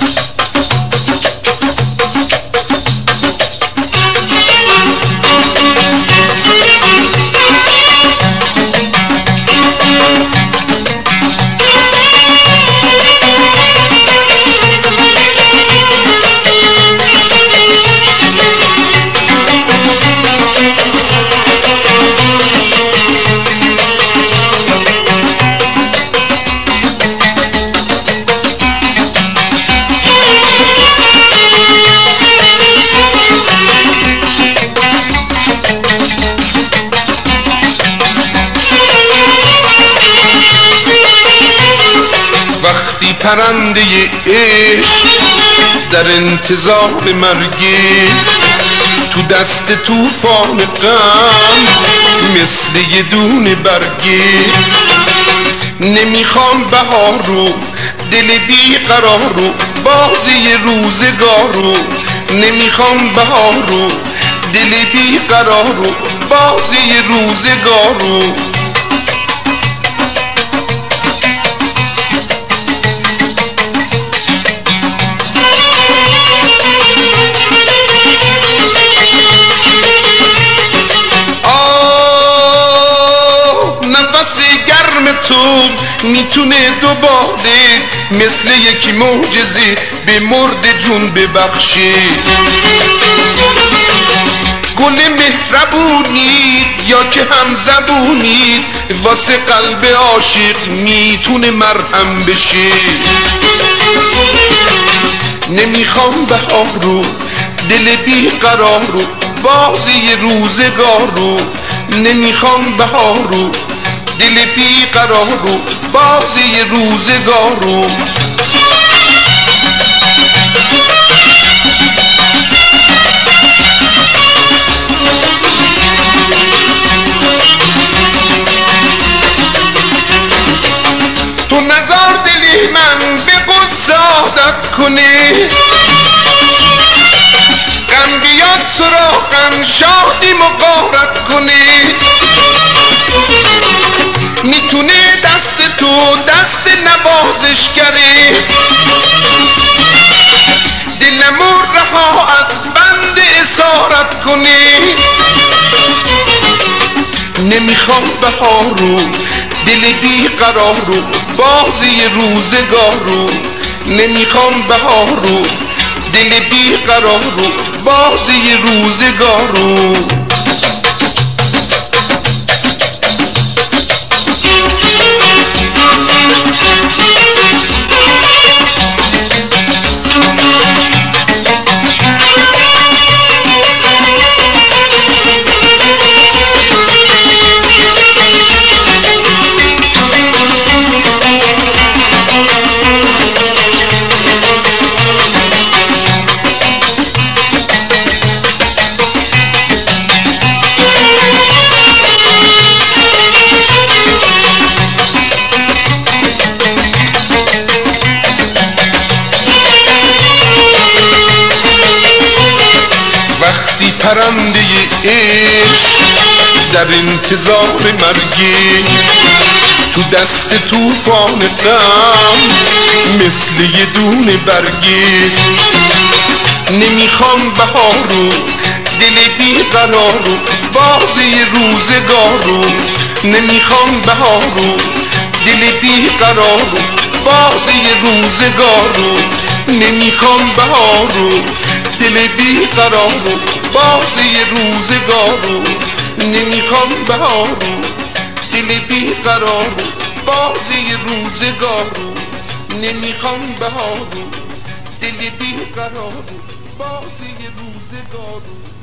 you. پرنده عشق در انتظار مرگی. تو دست توفان غم مثل یه دونه برگی. نمی‌خوام بهار رو دل بی قرار رو بازی روزگار رو نمی‌خوام بهار رو دل بی قرار رو بازی روزگار رو می‌تونه دوباره مثل یک معجزه به مرد جون ببخشه. گل مهربونید یا که هم زبونید واسه قلب عاشق می‌تونه مرهم بشه. نمی‌خوام بهار رو دل بی قرار رو بازی روزگار رو. نمی‌خوام بهار رو دل بی قرار رو بازی روزگار رو تو نزار دلی من به عادت کنه غم بیاد سراغم شادی نوازشگره دلمو رها از بند اسارت کنه نمی‌خوام بهار رو دل بی قرار رو بازی روزگار رو. نمی‌خوام بهار رو دل بی قرار رو بازی روزگار رو. پرنده عشق در انتظار مرگی تو دست توفان غم مثل یه دونه برگی نمی‌خوام بهار رو دل بی قرار رو بازی روزگار رو نمی‌خوام بهار رو دل بی قرار رو بازی روزگار رو نمی‌خوام بهار رو دل بی قرار رو بازی روزگار رو نمی‌خوام بهار رو دل بی قرار رو بازی روزگار رو نمی‌خوام بهار رو دل بی قرار رو بازی روزگار رو نمی‌خوام